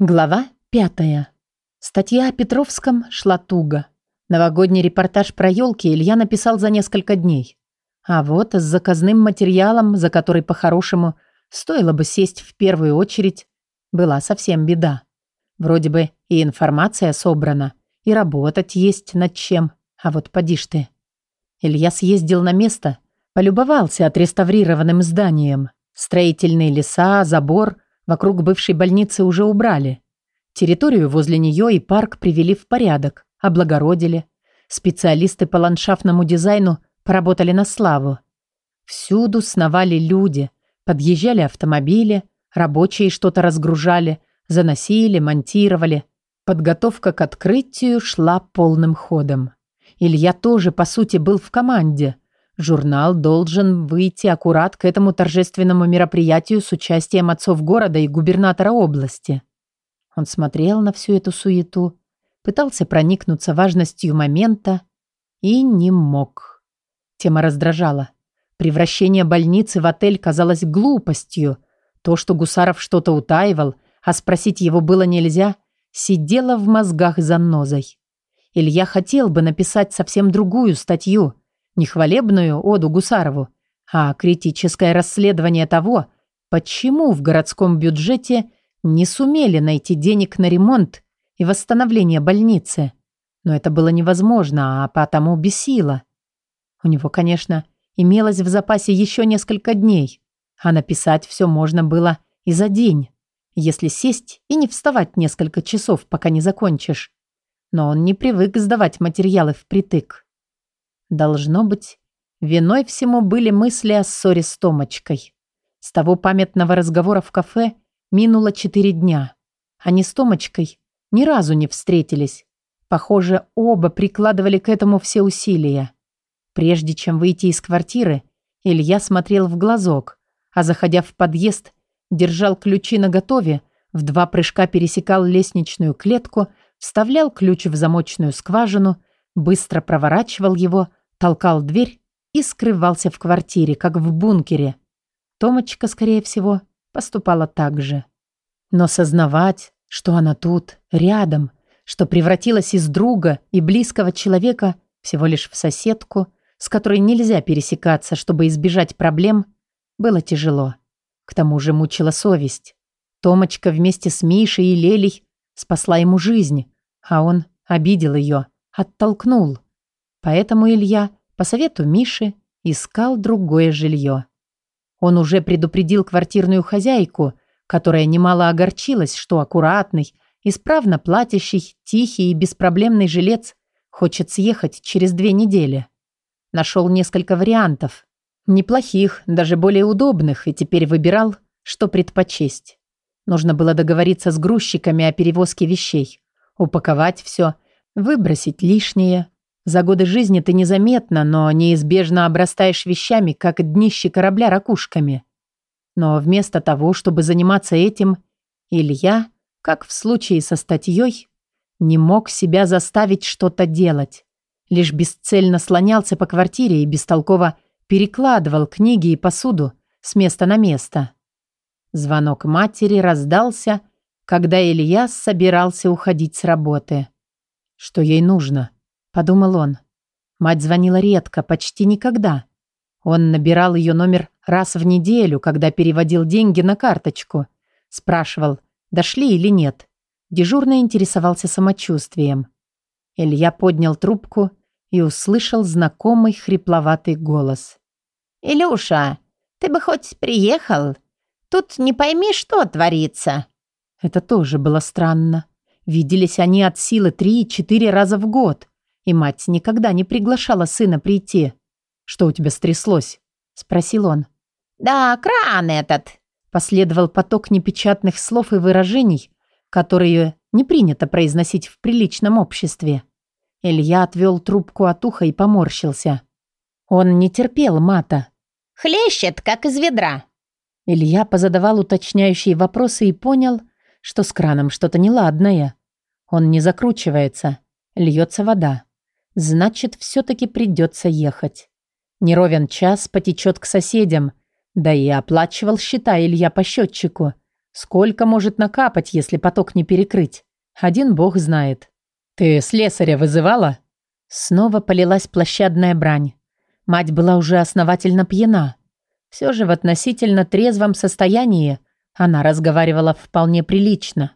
Глава пятая. Статья о Петровском шла туго. Новогодний репортаж про елки Илья написал за несколько дней. А вот с заказным материалом, за который по-хорошему стоило бы сесть в первую очередь, была совсем беда. Вроде бы и информация собрана, и работать есть над чем, а вот поди ж ты. Илья съездил на место, полюбовался отреставрированным зданием. Строительные леса, забор — Вокруг бывшей больницы уже убрали. Территорию возле нее и парк привели в порядок, облагородили. Специалисты по ландшафтному дизайну поработали на славу. Всюду сновали люди, подъезжали автомобили, рабочие что-то разгружали, заносили, монтировали. Подготовка к открытию шла полным ходом. Илья тоже, по сути, был в команде – Журнал должен выйти аккурат к этому торжественному мероприятию с участием отцов города и губернатора области. Он смотрел на всю эту суету, пытался проникнуться важностью момента и не мог. Тема раздражала. Превращение больницы в отель казалось глупостью. То, что Гусаров что-то утаивал, а спросить его было нельзя, сидело в мозгах занозой. Илья хотел бы написать совсем другую статью – не хвалебную оду Гусарову, а критическое расследование того, почему в городском бюджете не сумели найти денег на ремонт и восстановление больницы. Но это было невозможно, а потому бесило. У него, конечно, имелось в запасе еще несколько дней, а написать все можно было и за день, если сесть и не вставать несколько часов, пока не закончишь. Но он не привык сдавать материалы впритык. Должно быть, виной всему были мысли о ссоре с Томочкой. С того памятного разговора в кафе минуло четыре дня. Они с Томочкой ни разу не встретились. Похоже, оба прикладывали к этому все усилия. Прежде чем выйти из квартиры, Илья смотрел в глазок, а заходя в подъезд, держал ключи наготове, в два прыжка пересекал лестничную клетку, вставлял ключ в замочную скважину, быстро проворачивал его, толкал дверь и скрывался в квартире, как в бункере. Томочка, скорее всего, поступала так же. Но сознавать, что она тут, рядом, что превратилась из друга и близкого человека всего лишь в соседку, с которой нельзя пересекаться, чтобы избежать проблем, было тяжело. К тому же мучила совесть. Томочка вместе с Мишей и Лелей спасла ему жизнь, а он обидел ее, оттолкнул. Поэтому Илья, по совету Миши, искал другое жилье. Он уже предупредил квартирную хозяйку, которая немало огорчилась, что аккуратный, исправно платящий, тихий и беспроблемный жилец хочет съехать через две недели. Нашел несколько вариантов. Неплохих, даже более удобных, и теперь выбирал, что предпочесть. Нужно было договориться с грузчиками о перевозке вещей, упаковать все, выбросить лишнее, за годы жизни ты незаметно, но неизбежно обрастаешь вещами, как днище корабля ракушками. Но вместо того, чтобы заниматься этим, Илья, как в случае со статьей, не мог себя заставить что-то делать. Лишь бесцельно слонялся по квартире и бестолково перекладывал книги и посуду с места на место. Звонок матери раздался, когда Илья собирался уходить с работы. Что ей нужно? Подумал он. Мать звонила редко, почти никогда. Он набирал ее номер раз в неделю, когда переводил деньги на карточку. Спрашивал, дошли или нет. Дежурно интересовался самочувствием. Илья поднял трубку и услышал знакомый хрипловатый голос. «Илюша, ты бы хоть приехал? Тут не пойми, что творится». Это тоже было странно. Виделись они от силы три-четыре раза в год и мать никогда не приглашала сына прийти. «Что у тебя стряслось?» – спросил он. «Да, кран этот!» – последовал поток непечатных слов и выражений, которые не принято произносить в приличном обществе. Илья отвел трубку от уха и поморщился. Он не терпел мата. «Хлещет, как из ведра!» Илья позадавал уточняющие вопросы и понял, что с краном что-то неладное. Он не закручивается, льется вода. Значит, все-таки придется ехать. Неровен час потечет к соседям. Да и оплачивал счета Илья по счетчику. Сколько может накапать, если поток не перекрыть? Один бог знает. «Ты слесаря вызывала?» Снова полилась площадная брань. Мать была уже основательно пьяна. Все же в относительно трезвом состоянии она разговаривала вполне прилично.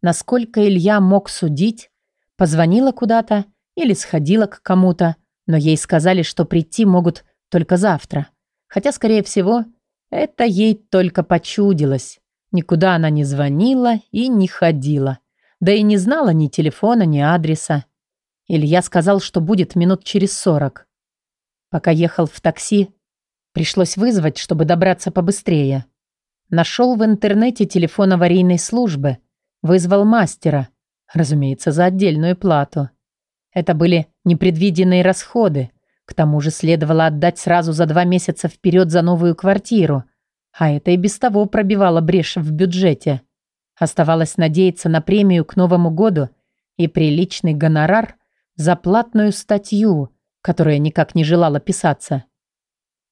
Насколько Илья мог судить, позвонила куда-то или сходила к кому-то, но ей сказали, что прийти могут только завтра. Хотя, скорее всего, это ей только почудилось. Никуда она не звонила и не ходила. Да и не знала ни телефона, ни адреса. Илья сказал, что будет минут через сорок. Пока ехал в такси, пришлось вызвать, чтобы добраться побыстрее. Нашел в интернете телефон аварийной службы, вызвал мастера, разумеется, за отдельную плату. Это были непредвиденные расходы. К тому же следовало отдать сразу за два месяца вперед за новую квартиру – а это и без того пробивало брешь в бюджете. Оставалось надеяться на премию к Новому году и приличный гонорар за платную статью, которая никак не желала писаться.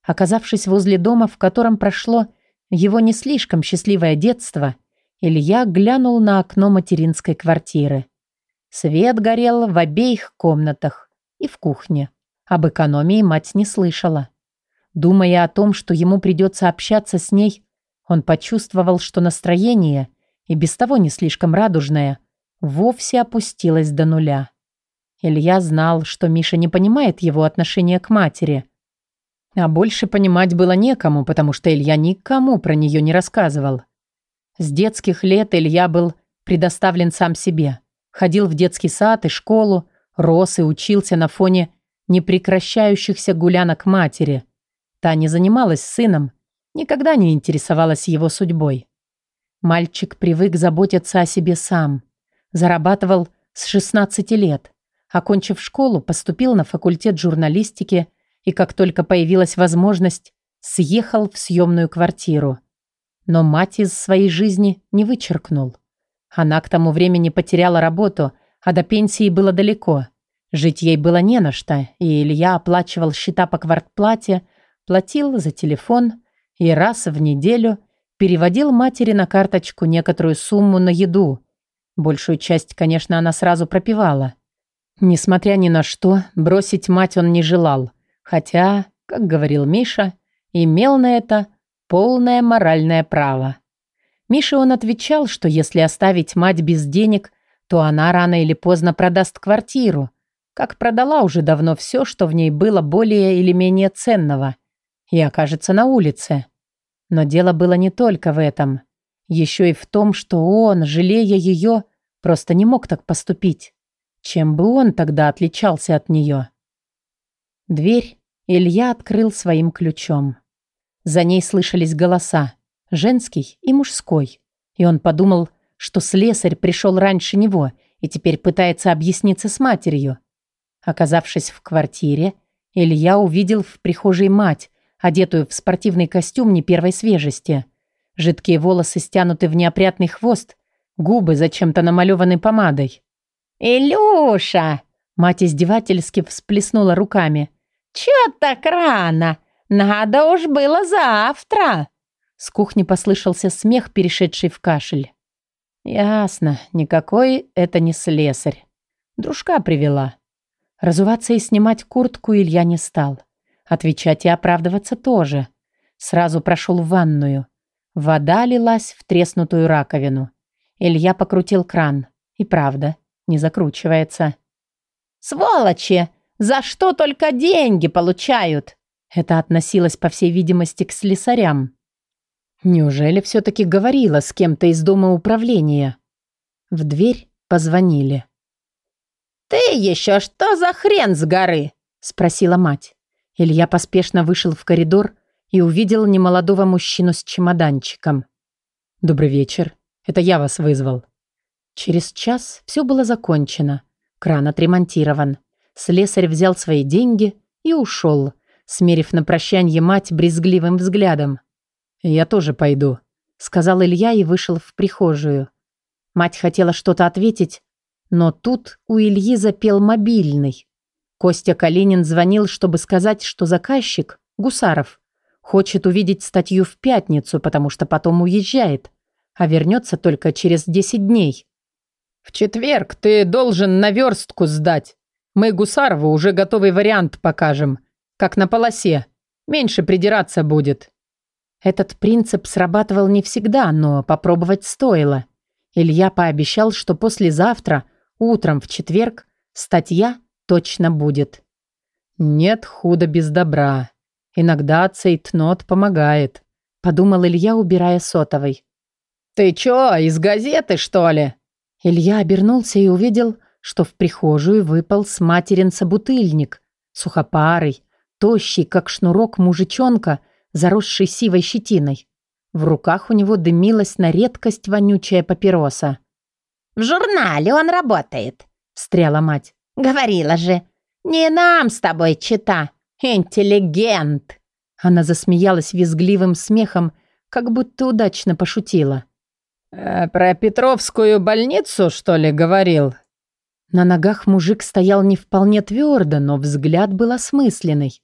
Оказавшись возле дома, в котором прошло его не слишком счастливое детство, Илья глянул на окно материнской квартиры. Свет горел в обеих комнатах и в кухне. Об экономии мать не слышала. Думая о том, что ему придется общаться с ней, он почувствовал, что настроение, и без того не слишком радужное, вовсе опустилось до нуля. Илья знал, что Миша не понимает его отношения к матери. А больше понимать было некому, потому что Илья никому про нее не рассказывал. С детских лет Илья был предоставлен сам себе. Ходил в детский сад и школу, рос и учился на фоне непрекращающихся гулянок матери – Та не занималась сыном, никогда не интересовалась его судьбой. Мальчик привык заботиться о себе сам. Зарабатывал с 16 лет. Окончив школу, поступил на факультет журналистики и, как только появилась возможность, съехал в съемную квартиру. Но мать из своей жизни не вычеркнул. Она к тому времени потеряла работу, а до пенсии было далеко. Жить ей было не на что, и Илья оплачивал счета по квартплате, платил за телефон и раз в неделю переводил матери на карточку некоторую сумму на еду. Большую часть, конечно, она сразу пропивала. Несмотря ни на что, бросить мать он не желал, хотя, как говорил Миша, имел на это полное моральное право. Мише он отвечал, что если оставить мать без денег, то она рано или поздно продаст квартиру, как продала уже давно все, что в ней было более или менее ценного – и окажется на улице. Но дело было не только в этом. Еще и в том, что он, жалея ее, просто не мог так поступить. Чем бы он тогда отличался от нее? Дверь Илья открыл своим ключом. За ней слышались голоса, женский и мужской. И он подумал, что слесарь пришел раньше него и теперь пытается объясниться с матерью. Оказавшись в квартире, Илья увидел в прихожей мать, одетую в спортивный костюм не первой свежести. Жидкие волосы стянуты в неопрятный хвост, губы зачем-то намалеваны помадой. «Илюша!» Мать издевательски всплеснула руками. «Чё так рано? Надо уж было завтра!» С кухни послышался смех, перешедший в кашель. «Ясно, никакой это не слесарь. Дружка привела». Разуваться и снимать куртку Илья не стал. Отвечать и оправдываться тоже. Сразу прошел в ванную. Вода лилась в треснутую раковину. Илья покрутил кран. И правда, не закручивается. «Сволочи! За что только деньги получают?» Это относилось, по всей видимости, к слесарям. Неужели все-таки говорила с кем-то из дома управления? В дверь позвонили. «Ты еще что за хрен с горы?» – спросила мать. Илья поспешно вышел в коридор и увидел немолодого мужчину с чемоданчиком. «Добрый вечер. Это я вас вызвал». Через час все было закончено. Кран отремонтирован. Слесарь взял свои деньги и ушел, смерив на прощанье мать брезгливым взглядом. «Я тоже пойду», — сказал Илья и вышел в прихожую. Мать хотела что-то ответить, но тут у Ильи запел мобильный. Костя Калинин звонил, чтобы сказать, что заказчик, Гусаров, хочет увидеть статью в пятницу, потому что потом уезжает. а вернется только через 10 дней. «В четверг ты должен наверстку сдать. Мы Гусарову уже готовый вариант покажем. Как на полосе. Меньше придираться будет». Этот принцип срабатывал не всегда, но попробовать стоило. Илья пообещал, что послезавтра, утром в четверг, статья точно будет. «Нет худа без добра. Иногда цейтнот помогает», — подумал Илья, убирая сотовой. «Ты чё, из газеты, что ли?» Илья обернулся и увидел, что в прихожую выпал с материн собутыльник, сухопарый, тощий, как шнурок мужичонка, заросший сивой щетиной. В руках у него дымилась на редкость вонючая папироса. «В журнале он работает», — встряла мать. «Говорила же, не нам с тобой чита, интеллигент». Она засмеялась визгливым смехом, как будто удачно пошутила. «Э, «Про Петровскую больницу, что ли, говорил?» На ногах мужик стоял не вполне твердо, но взгляд был осмысленный.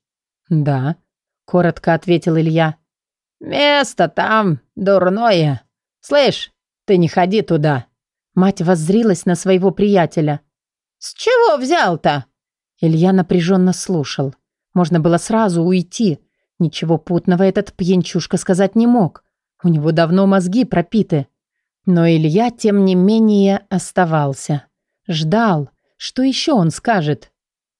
«Да», — коротко ответил Илья. «Место там дурное. Слышь, ты не ходи туда». Мать воззрилась на своего приятеля. «С чего взял-то?» Илья напряженно слушал. Можно было сразу уйти. Ничего путного этот пьянчушка сказать не мог. У него давно мозги пропиты. Но Илья, тем не менее, оставался. Ждал. Что еще он скажет?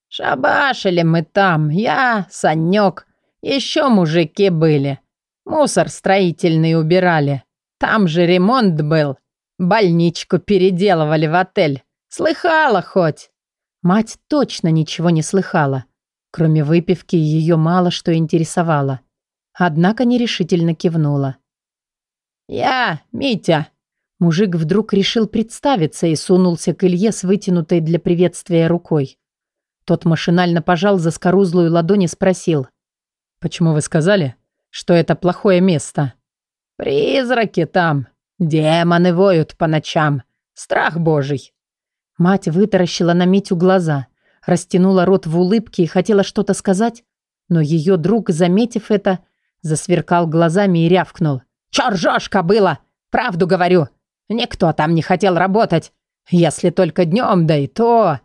«Шабашили мы там, я, Санек, еще мужики были. Мусор строительный убирали. Там же ремонт был. Больничку переделывали в отель. Слыхала хоть?» Мать точно ничего не слыхала. Кроме выпивки, ее мало что интересовало. Однако нерешительно кивнула. «Я, Митя, Мужик вдруг решил представиться и сунулся к Илье с вытянутой для приветствия рукой. Тот машинально пожал за скорузлую ладонь и спросил. «Почему вы сказали, что это плохое место?» «Призраки там. Демоны воют по ночам. Страх божий». Мать вытаращила на Митю глаза, растянула рот в улыбке и хотела что-то сказать, но ее друг, заметив это, засверкал глазами и рявкнул. «Чё кобыла? Правду говорю. Никто там не хотел работать. Если только днем, да и то.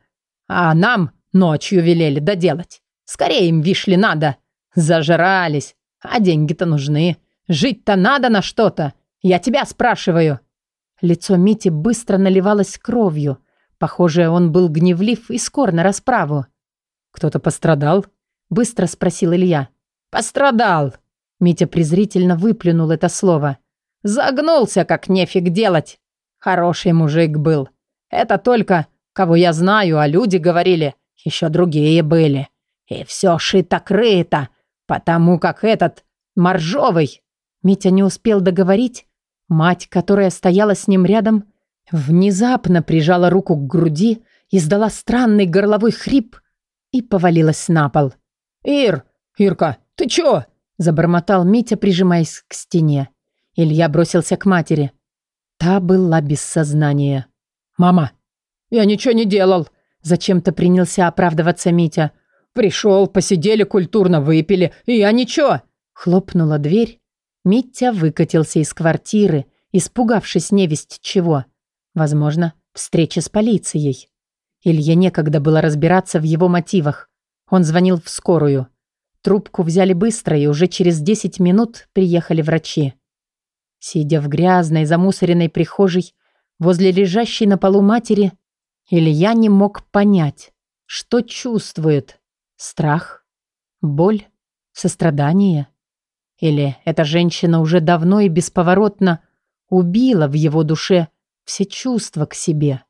А нам ночью велели доделать. Скорее им вишли надо. Зажрались. А деньги-то нужны. Жить-то надо на что-то. Я тебя спрашиваю». Лицо Мити быстро наливалось кровью. Похоже, он был гневлив и скор на расправу. «Кто-то пострадал?» – быстро спросил Илья. «Пострадал!» Митя презрительно выплюнул это слово. Загнулся, как нефиг делать. Хороший мужик был. Это только, кого я знаю, а люди говорили, еще другие были. И все шито-крыто, потому как этот моржовый. Митя не успел договорить. Мать, которая стояла с ним рядом, внезапно прижала руку к груди, издала странный горловой хрип и повалилась на пол. «Ир! Ирка, ты чё?» – забормотал Митя, прижимаясь к стене. Илья бросился к матери. Та была без сознания. «Мама, я ничего не делал!» Зачем-то принялся оправдываться Митя. «Пришел, посидели, культурно выпили, и я ничего!» Хлопнула дверь. Митя выкатился из квартиры, испугавшись невесть чего. Возможно, встреча с полицией. Илье некогда было разбираться в его мотивах. Он звонил в скорую. Трубку взяли быстро, и уже через 10 минут приехали врачи. Сидя в грязной, замусоренной прихожей, возле лежащей на полу матери, Илья не мог понять, что чувствует. Страх? Боль? Сострадание? Или эта женщина уже давно и бесповоротно убила в его душе все чувства к себе?